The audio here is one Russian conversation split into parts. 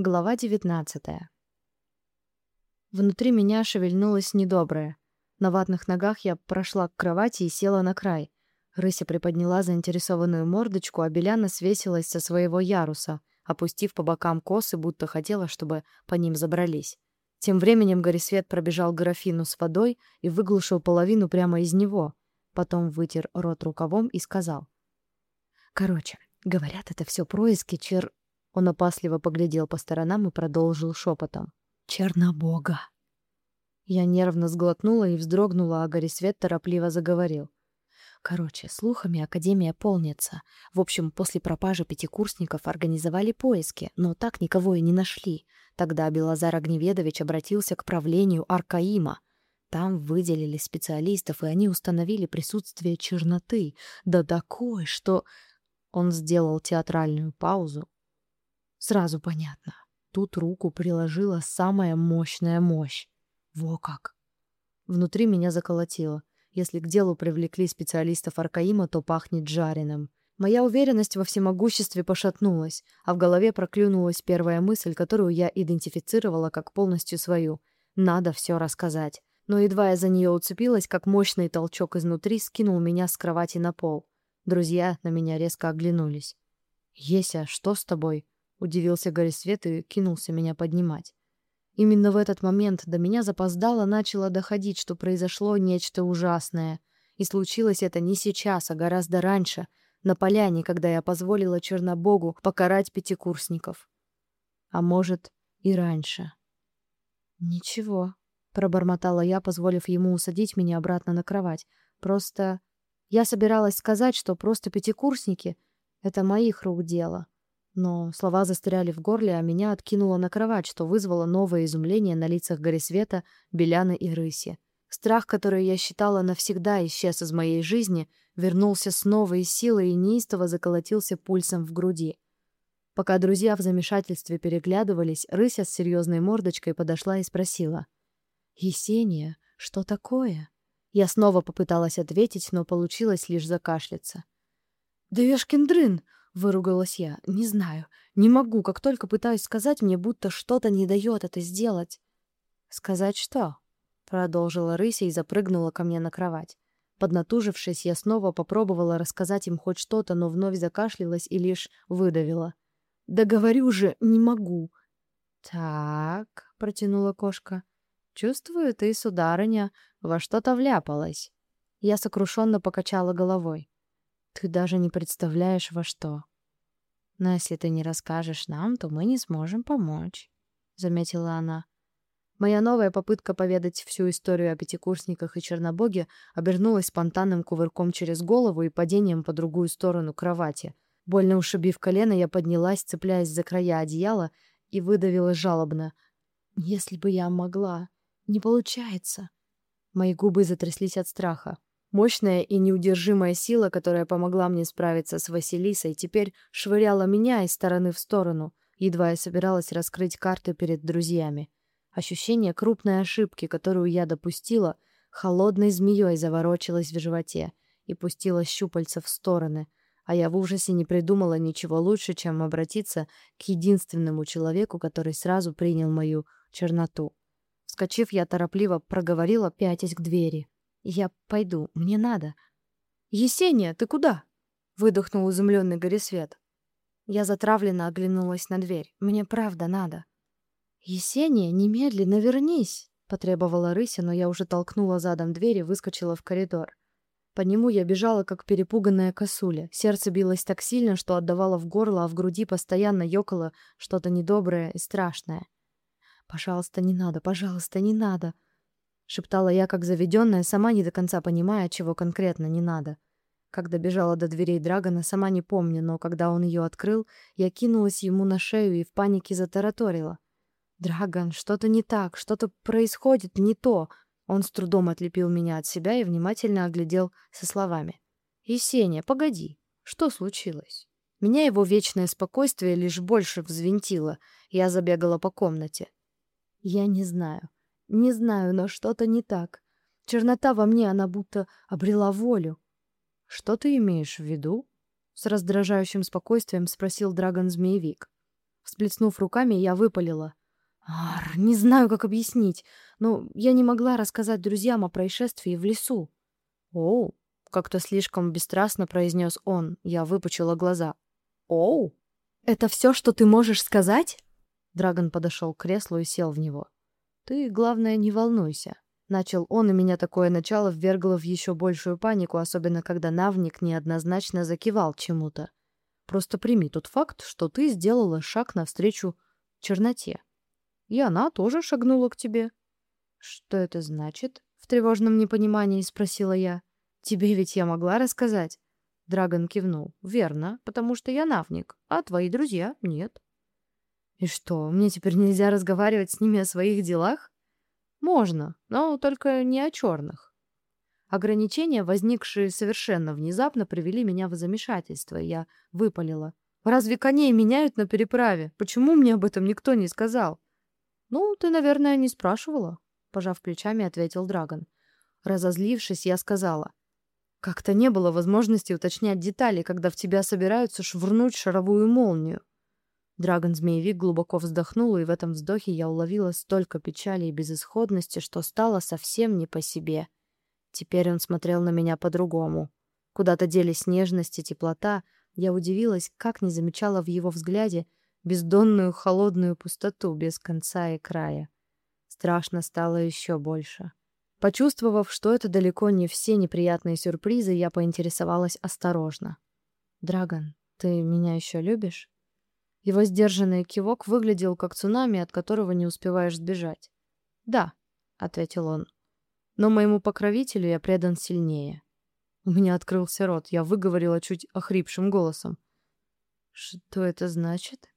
Глава 19. Внутри меня шевельнулось недоброе. На ватных ногах я прошла к кровати и села на край. Рыся приподняла заинтересованную мордочку, а Беляна свесилась со своего яруса, опустив по бокам косы, будто хотела, чтобы по ним забрались. Тем временем Горисвет пробежал графину с водой и выглушил половину прямо из него. Потом вытер рот рукавом и сказал: "Короче, говорят, это все происки чер он опасливо поглядел по сторонам и продолжил шепотом. «Чернобога!» Я нервно сглотнула и вздрогнула, а Горисвет торопливо заговорил. Короче, слухами Академия полнится. В общем, после пропажи пятикурсников организовали поиски, но так никого и не нашли. Тогда Белозар Огневедович обратился к правлению Аркаима. Там выделили специалистов, и они установили присутствие черноты. Да такое, что... Он сделал театральную паузу, Сразу понятно. Тут руку приложила самая мощная мощь. Во как! Внутри меня заколотило. Если к делу привлекли специалистов Аркаима, то пахнет жареным. Моя уверенность во всемогуществе пошатнулась, а в голове проклюнулась первая мысль, которую я идентифицировала как полностью свою. Надо все рассказать. Но едва я за нее уцепилась, как мощный толчок изнутри скинул меня с кровати на пол. Друзья на меня резко оглянулись. «Еся, что с тобой?» Удивился Горисвет и кинулся меня поднимать. Именно в этот момент до меня запоздало начало доходить, что произошло нечто ужасное. И случилось это не сейчас, а гораздо раньше, на поляне, когда я позволила Чернобогу покарать пятикурсников. А может, и раньше. «Ничего», — пробормотала я, позволив ему усадить меня обратно на кровать. «Просто... Я собиралась сказать, что просто пятикурсники — это моих рук дело. Но слова застряли в горле, а меня откинуло на кровать, что вызвало новое изумление на лицах Горисвета, Беляны и Рыси. Страх, который я считала навсегда исчез из моей жизни, вернулся с новой силой и неистово заколотился пульсом в груди. Пока друзья в замешательстве переглядывались, Рыся с серьезной мордочкой подошла и спросила. «Есения, что такое?» Я снова попыталась ответить, но получилось лишь закашляться. «Да ешкин дрын! Выругалась я. Не знаю. Не могу. Как только пытаюсь сказать, мне будто что-то не дает это сделать. Сказать что? Продолжила рыся и запрыгнула ко мне на кровать. Поднатужившись, я снова попробовала рассказать им хоть что-то, но вновь закашлялась и лишь выдавила. «Да говорю же, не могу!» «Так», — протянула кошка, — «чувствую, ты, сударыня, во что-то вляпалась». Я сокрушенно покачала головой. Ты даже не представляешь, во что. Но если ты не расскажешь нам, то мы не сможем помочь, заметила она. Моя новая попытка поведать всю историю о пятикурсниках и Чернобоге обернулась спонтанным кувырком через голову и падением по другую сторону кровати. Больно ушибив колено, я поднялась, цепляясь за края одеяла, и выдавила жалобно: "Если бы я могла, не получается". Мои губы затряслись от страха. Мощная и неудержимая сила, которая помогла мне справиться с Василисой, теперь швыряла меня из стороны в сторону, едва я собиралась раскрыть карты перед друзьями. Ощущение крупной ошибки, которую я допустила, холодной змеей заворочилось в животе и пустило щупальца в стороны, а я в ужасе не придумала ничего лучше, чем обратиться к единственному человеку, который сразу принял мою черноту. Вскочив, я торопливо проговорила, пятясь к двери. Я пойду, мне надо. Есения, ты куда? выдохнул изумленный Горисвет. Я затравленно оглянулась на дверь. Мне правда надо. Есения, немедленно вернись, потребовала рыся, но я уже толкнула задом дверь и выскочила в коридор. По нему я бежала, как перепуганная косуля. Сердце билось так сильно, что отдавало в горло, а в груди постоянно ёкало что-то недоброе и страшное. Пожалуйста, не надо, пожалуйста, не надо, шептала я, как заведенная, сама не до конца понимая, чего конкретно не надо. Как добежала до дверей Драгона, сама не помню, но когда он ее открыл, я кинулась ему на шею и в панике затараторила. «Драгон, что-то не так, что-то происходит не то!» Он с трудом отлепил меня от себя и внимательно оглядел со словами. «Есения, погоди, что случилось?» Меня его вечное спокойствие лишь больше взвинтило. Я забегала по комнате. «Я не знаю. Не знаю, но что-то не так. Чернота во мне, она будто обрела волю. Что ты имеешь в виду? С раздражающим спокойствием спросил Драгон Змеевик. Всплеснув руками, я выпалила. Ар, не знаю, как объяснить, но я не могла рассказать друзьям о происшествии в лесу. Оу, как-то слишком бесстрастно произнес он. Я выпучила глаза. Оу, это все, что ты можешь сказать? Драгон подошел к креслу и сел в него. Ты, главное, не волнуйся. Начал он, и меня такое начало ввергло в еще большую панику, особенно когда Навник неоднозначно закивал чему-то. Просто прими тот факт, что ты сделала шаг навстречу черноте. И она тоже шагнула к тебе. Что это значит? В тревожном непонимании спросила я. Тебе ведь я могла рассказать. Драгон кивнул. Верно, потому что я Навник, а твои друзья нет. И что, мне теперь нельзя разговаривать с ними о своих делах? Можно, но только не о черных. Ограничения, возникшие совершенно внезапно, привели меня в замешательство, и я выпалила. «Разве коней меняют на переправе? Почему мне об этом никто не сказал?» «Ну, ты, наверное, не спрашивала», — пожав плечами, ответил Драгон. Разозлившись, я сказала. «Как-то не было возможности уточнять детали, когда в тебя собираются швырнуть шаровую молнию. Драгон-змеевик глубоко вздохнул, и в этом вздохе я уловила столько печали и безысходности, что стало совсем не по себе. Теперь он смотрел на меня по-другому. Куда-то делись нежность и теплота. Я удивилась, как не замечала в его взгляде бездонную холодную пустоту без конца и края. Страшно стало еще больше. Почувствовав, что это далеко не все неприятные сюрпризы, я поинтересовалась осторожно. «Драгон, ты меня еще любишь?» Его сдержанный кивок выглядел как цунами, от которого не успеваешь сбежать. «Да», — ответил он, — «но моему покровителю я предан сильнее». У меня открылся рот, я выговорила чуть охрипшим голосом. «Что это значит?»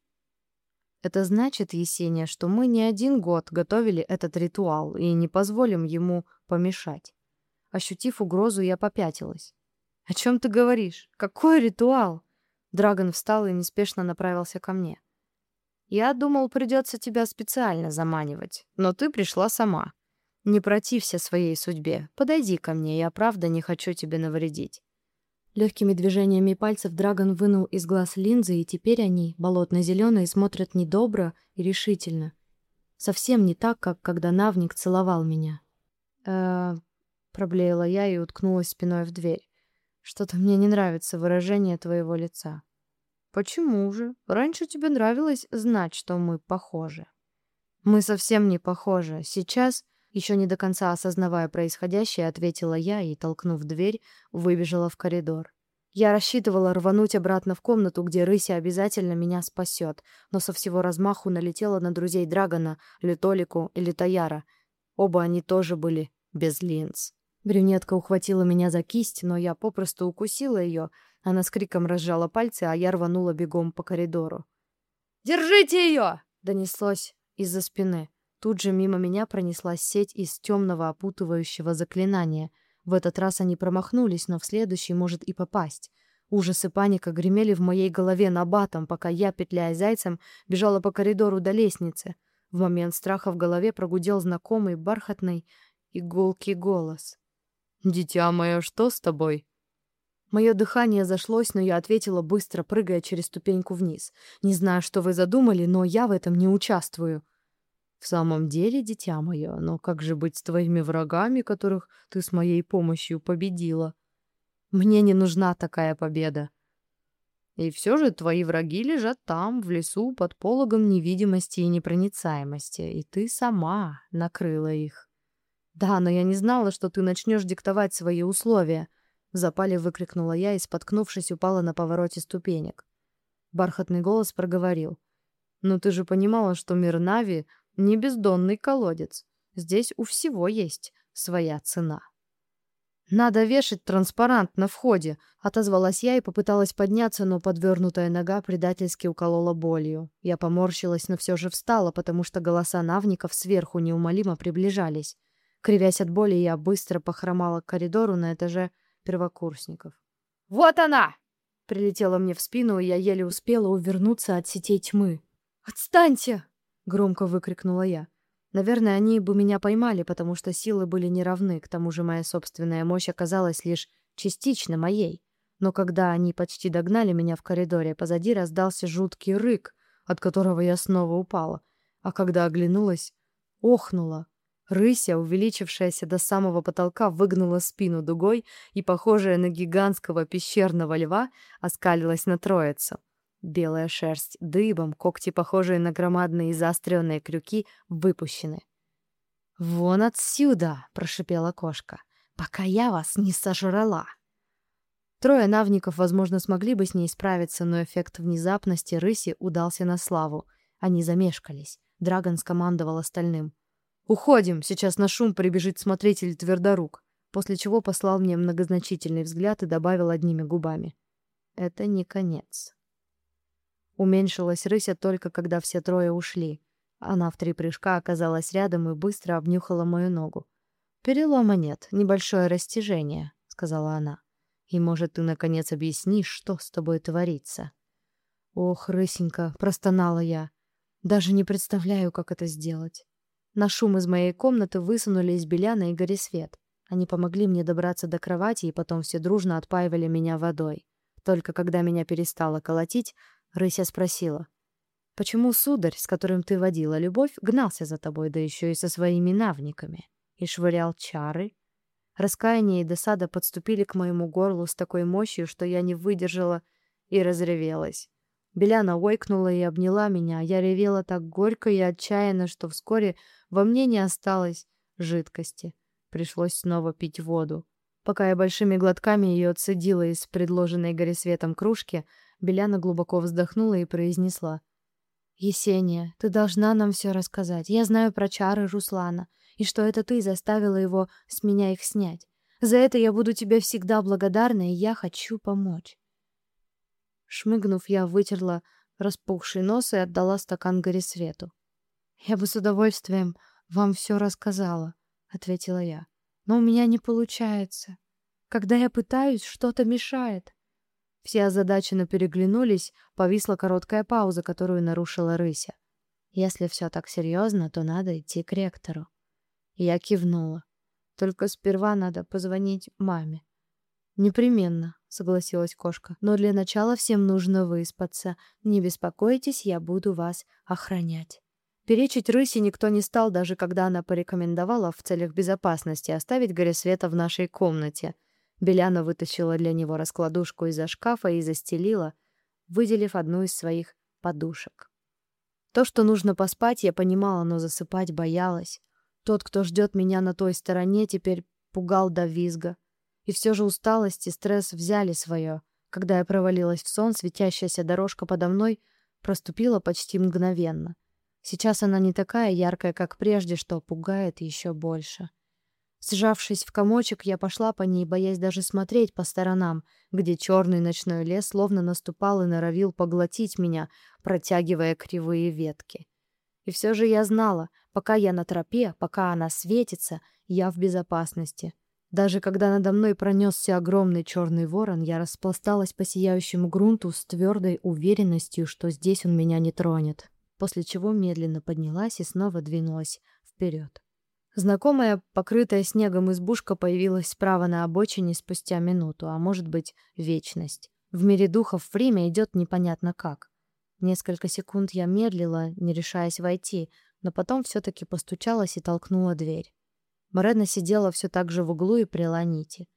«Это значит, Есения, что мы не один год готовили этот ритуал и не позволим ему помешать». Ощутив угрозу, я попятилась. «О чем ты говоришь? Какой ритуал?» Драгон встал и неспешно направился ко мне. «Я думал, придется тебя специально заманивать, но ты пришла сама. Не протився своей судьбе. Подойди ко мне, я правда не хочу тебе навредить». Легкими движениями пальцев Драгон вынул из глаз линзы, и теперь они, болотно-зеленые, смотрят недобро и решительно. Совсем не так, как когда Навник целовал меня. э проблеяла я и уткнулась спиной в дверь. Что-то мне не нравится выражение твоего лица. Почему же? Раньше тебе нравилось знать, что мы похожи. Мы совсем не похожи. Сейчас, еще не до конца осознавая происходящее, ответила я и, толкнув дверь, выбежала в коридор. Я рассчитывала рвануть обратно в комнату, где Рыся обязательно меня спасет, но со всего размаху налетела на друзей Драгона, Литолику и Литояра. Оба они тоже были без линз. Брюнетка ухватила меня за кисть, но я попросту укусила ее. Она с криком разжала пальцы, а я рванула бегом по коридору. «Держите ее!» — донеслось из-за спины. Тут же мимо меня пронеслась сеть из темного опутывающего заклинания. В этот раз они промахнулись, но в следующий может и попасть. Ужас и паника гремели в моей голове набатом, пока я, петляя зайцем, бежала по коридору до лестницы. В момент страха в голове прогудел знакомый бархатный иголкий голос. «Дитя мое, что с тобой?» Мое дыхание зашлось, но я ответила быстро, прыгая через ступеньку вниз. «Не знаю, что вы задумали, но я в этом не участвую». «В самом деле, дитя мое, но как же быть с твоими врагами, которых ты с моей помощью победила?» «Мне не нужна такая победа». «И все же твои враги лежат там, в лесу, под пологом невидимости и непроницаемости, и ты сама накрыла их». Да, но я не знала, что ты начнешь диктовать свои условия, в запале выкрикнула я и, споткнувшись, упала на повороте ступенек. Бархатный голос проговорил: "Но ты же понимала, что мир Нави не бездонный колодец. Здесь у всего есть своя цена". Надо вешать транспарант на входе, отозвалась я и попыталась подняться, но подвернутая нога предательски уколола болью. Я поморщилась, но все же встала, потому что голоса навников сверху неумолимо приближались. Кривясь от боли, я быстро похромала к коридору на этаже первокурсников. «Вот она!» — прилетела мне в спину, и я еле успела увернуться от сетей тьмы. «Отстаньте!» — громко выкрикнула я. Наверное, они бы меня поймали, потому что силы были неравны, к тому же моя собственная мощь оказалась лишь частично моей. Но когда они почти догнали меня в коридоре, позади раздался жуткий рык, от которого я снова упала. А когда оглянулась, охнула. Рыся, увеличившаяся до самого потолка, выгнула спину дугой и, похожая на гигантского пещерного льва, оскалилась на троицу. Белая шерсть дыбом, когти, похожие на громадные заостренные крюки, выпущены. «Вон отсюда!» — прошипела кошка. «Пока я вас не сожрала!» Трое навников, возможно, смогли бы с ней справиться, но эффект внезапности рыси удался на славу. Они замешкались. Драгон скомандовал остальным. «Уходим! Сейчас на шум прибежит смотритель твердорук!» После чего послал мне многозначительный взгляд и добавил одними губами. «Это не конец». Уменьшилась рыся только когда все трое ушли. Она в три прыжка оказалась рядом и быстро обнюхала мою ногу. «Перелома нет, небольшое растяжение», — сказала она. «И, может, ты, наконец, объяснишь, что с тобой творится?» «Ох, рысенька», — простонала я. «Даже не представляю, как это сделать». На шум из моей комнаты высунулись Беляна и Горисвет. Они помогли мне добраться до кровати и потом все дружно отпаивали меня водой. Только когда меня перестало колотить, Рыся спросила. «Почему сударь, с которым ты водила любовь, гнался за тобой, да еще и со своими навниками?» И швырял чары. Раскаяние и досада подступили к моему горлу с такой мощью, что я не выдержала и разревелась. Беляна ойкнула и обняла меня, я ревела так горько и отчаянно, что вскоре во мне не осталось жидкости. Пришлось снова пить воду. Пока я большими глотками ее отцедила из предложенной горесветом кружки, Беляна глубоко вздохнула и произнесла. «Есения, ты должна нам все рассказать. Я знаю про чары Руслана, и что это ты заставила его с меня их снять. За это я буду тебе всегда благодарна, и я хочу помочь». Шмыгнув, я вытерла распухший нос и отдала стакан Горисвету. «Я бы с удовольствием вам все рассказала», — ответила я. «Но у меня не получается. Когда я пытаюсь, что-то мешает». Все озадаченно переглянулись, повисла короткая пауза, которую нарушила Рыся. «Если все так серьезно, то надо идти к ректору». Я кивнула. «Только сперва надо позвонить маме». «Непременно», — согласилась кошка. «Но для начала всем нужно выспаться. Не беспокойтесь, я буду вас охранять». Перечить рыси никто не стал, даже когда она порекомендовала в целях безопасности оставить Горисвета в нашей комнате — Беляна вытащила для него раскладушку из-за шкафа и застелила, выделив одну из своих подушек. То, что нужно поспать, я понимала, но засыпать боялась. Тот, кто ждет меня на той стороне, теперь пугал до визга. И все же усталость и стресс взяли свое. Когда я провалилась в сон, светящаяся дорожка подо мной проступила почти мгновенно. Сейчас она не такая яркая, как прежде, что пугает еще больше. Сжавшись в комочек, я пошла по ней, боясь даже смотреть по сторонам, где черный ночной лес словно наступал и норовил поглотить меня, протягивая кривые ветки. И все же я знала, пока я на тропе, пока она светится, я в безопасности. Даже когда надо мной пронесся огромный черный ворон, я распласталась по сияющему грунту с твердой уверенностью, что здесь он меня не тронет, после чего медленно поднялась и снова двинулась вперед. Знакомая, покрытая снегом избушка появилась справа на обочине спустя минуту, а может быть, вечность. В мире духов время идет непонятно как. Несколько секунд я медлила, не решаясь войти, но потом все-таки постучалась и толкнула дверь. Морена сидела все так же в углу и прила нити.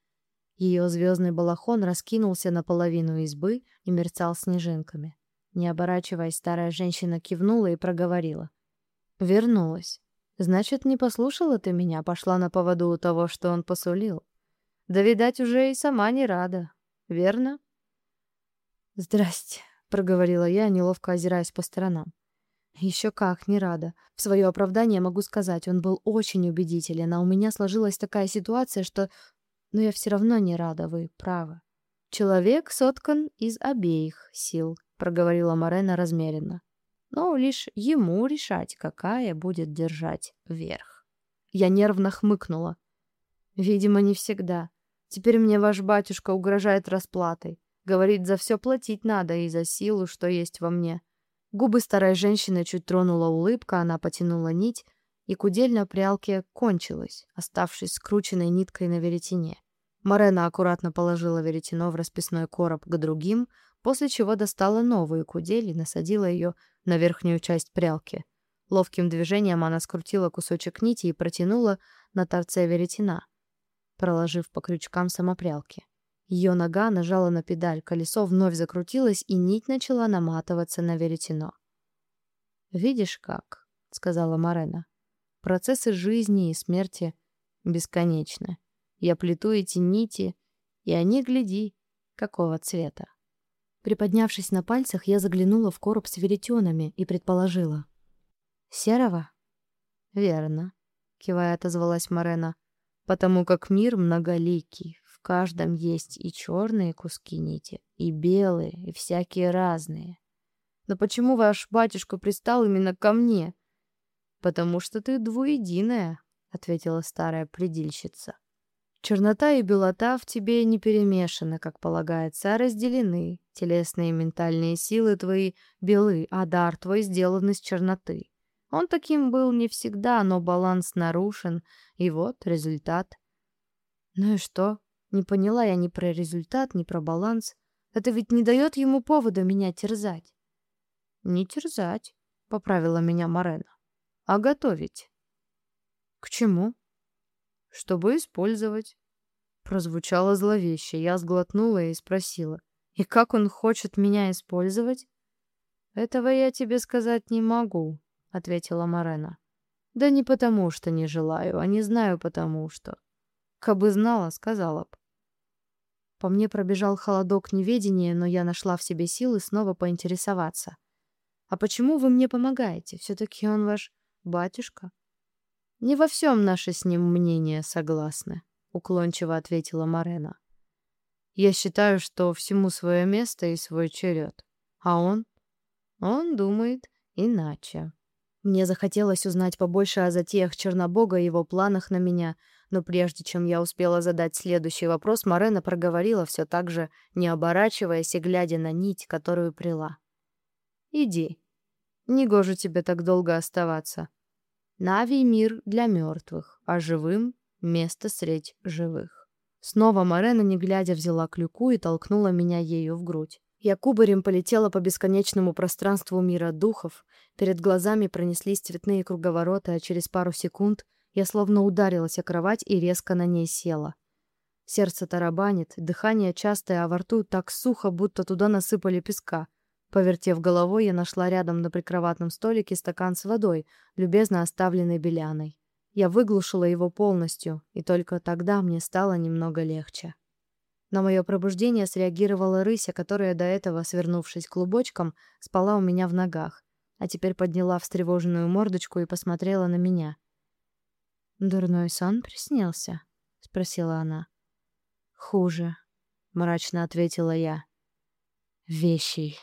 Ее звездный балахон раскинулся наполовину избы и мерцал снежинками. Не оборачиваясь, старая женщина кивнула и проговорила. «Вернулась». Значит, не послушала ты меня, пошла на поводу у того, что он посулил. Да, видать, уже и сама не рада. Верно? Здрасте, проговорила я, неловко озираясь по сторонам. Еще как, не рада. В свое оправдание могу сказать, он был очень убедителен, а у меня сложилась такая ситуация, что... Но я все равно не рада, вы правы. Человек соткан из обеих сил, проговорила Марена размеренно но лишь ему решать, какая будет держать верх. Я нервно хмыкнула. Видимо, не всегда. Теперь мне ваш батюшка угрожает расплатой. Говорит, за все платить надо и за силу, что есть во мне. Губы старой женщины чуть тронула улыбка, она потянула нить, и кудель на прялке кончилась, оставшись скрученной ниткой на веретене. Марена аккуратно положила веретено в расписной короб к другим, после чего достала новую кудель и насадила ее на верхнюю часть прялки. Ловким движением она скрутила кусочек нити и протянула на торце веретена, проложив по крючкам самопрялки. Ее нога нажала на педаль, колесо вновь закрутилось, и нить начала наматываться на веретено. «Видишь как?» — сказала Марена. «Процессы жизни и смерти бесконечны. Я плету эти нити, и они, гляди, какого цвета». Приподнявшись на пальцах, я заглянула в короб с веретенами и предположила. «Серого?» «Верно», — кивая отозвалась Марена. «Потому как мир многоликий, каждом есть и черные куски нити, и белые, и всякие разные. Но почему ваш батюшка пристал именно ко мне?» «Потому что ты двуединая», — ответила старая предильщица. Чернота и белота в тебе не перемешаны, как полагается, а разделены. Телесные и ментальные силы твои белы, а дар твой сделан из черноты. Он таким был не всегда, но баланс нарушен, и вот результат. Ну и что? Не поняла я ни про результат, ни про баланс. Это ведь не дает ему повода меня терзать. Не терзать, поправила меня Марена, а готовить. К чему? чтобы использовать. Прозвучало зловеще. Я сглотнула и спросила: "И как он хочет меня использовать?" "Этого я тебе сказать не могу", ответила Марена. "Да не потому, что не желаю, а не знаю потому, что. Кабы знала, сказала б". По мне пробежал холодок неведения, но я нашла в себе силы снова поинтересоваться. «А почему вы мне помогаете? Все-таки он ваш батюшка?» Не во всем наши с ним мнения согласны, уклончиво ответила Марена. Я считаю, что всему свое место и свой черед. А он? Он думает иначе. Мне захотелось узнать побольше о затеях Чернобога и его планах на меня, но прежде чем я успела задать следующий вопрос, Марена проговорила все так же, не оборачиваясь и глядя на нить, которую прила. «Иди. Негоже тебе так долго оставаться. Нави — мир для мертвых, а живым — место средь живых. Снова Марена, не глядя, взяла клюку и толкнула меня ею в грудь. Я кубарем полетела по бесконечному пространству мира духов, перед глазами пронеслись цветные круговороты, а через пару секунд я словно ударилась о кровать и резко на ней села. Сердце тарабанит, дыхание частое, а во рту так сухо, будто туда насыпали песка. Повертев головой, я нашла рядом на прикроватном столике стакан с водой, любезно оставленный Беляной. Я выглушила его полностью, и только тогда мне стало немного легче. На мое пробуждение среагировала рыся, которая до этого, свернувшись клубочком, спала у меня в ногах, а теперь подняла встревоженную мордочку и посмотрела на меня. «Дурной сон приснился?» — спросила она. «Хуже», — мрачно ответила я. «Вещий».